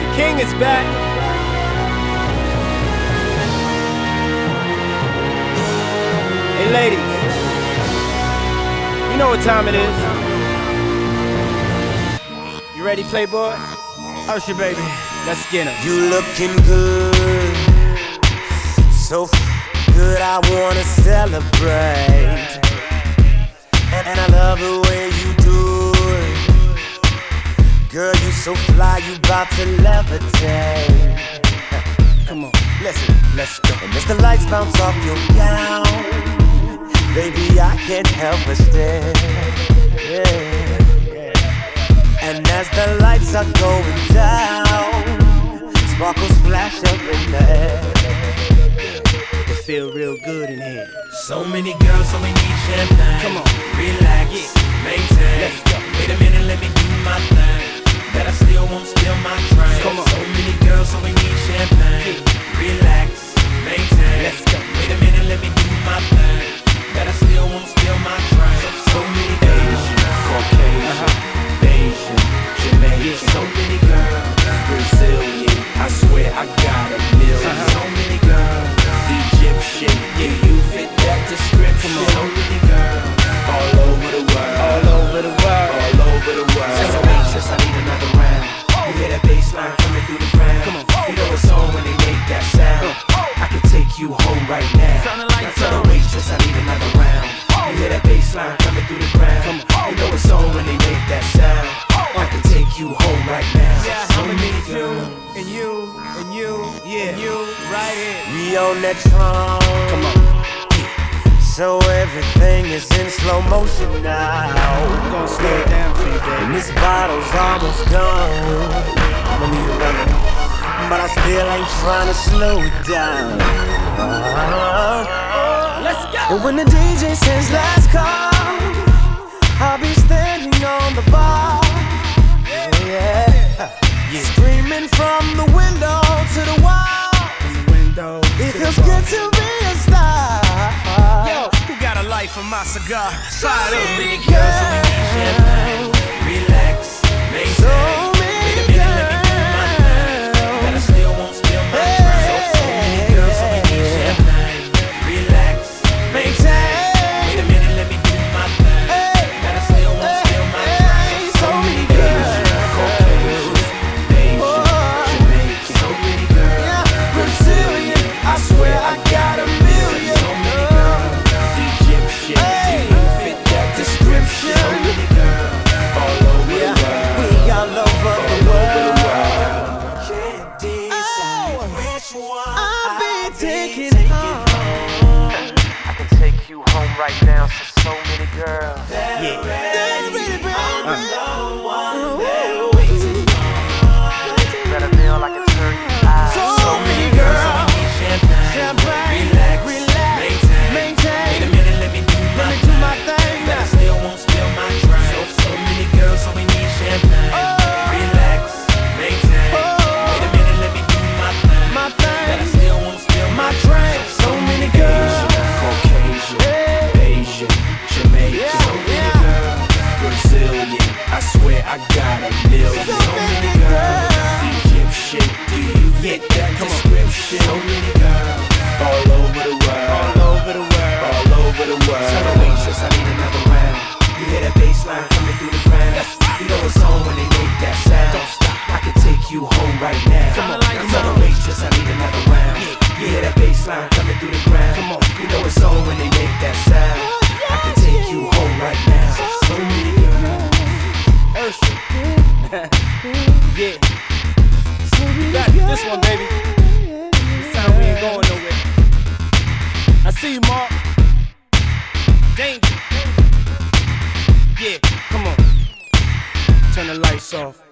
The king is back. Hey, ladies. You know what time it is. You ready, Playboy? Usher, baby. Let's get 'em. You looking good, so f- good. I wanna celebrate, and, I love the way you do it. Girl, you so fly, you bout to levitate. Come on. Listen, let's go. And as the lights bounce off your gown, baby, I can't help but stare. Yeah. And as the lights are going down, sparkles flash up in the air. It feel real good in here. So many girls, so we need champagne. Come on. Caucasian, you and you yeah. and you right here. We on that throne. Come on. So everything is in slow motion now. I'm gonna slow it down for you, And this bottle's almost done. I'ma need another. But I still ain't trying to slow it down. Uh-huh. Let's go. And when the DJ says last call, I'll be standing on the bar. Light for my cigar? Fire So up. many girls, so we need champagne. Relax, right now to so many girls. Better description? So many girls, all over the world. All over the world. All over the world. Tell the waitress I need another round. You hear that bass line coming through the ground. You know it's on when they make that sound. Don't stop. I can take you home right now. Come on, Now lights tell the waitress I need another round. You hear that bass line coming through the ground. Come on. You know it's on when they make that sound. I can take you home right now. So many girls. Usher. yeah. Got this one, baby. This time we ain't going nowhere. I see you, Mark. Danger. Yeah, come on. Turn the lights off.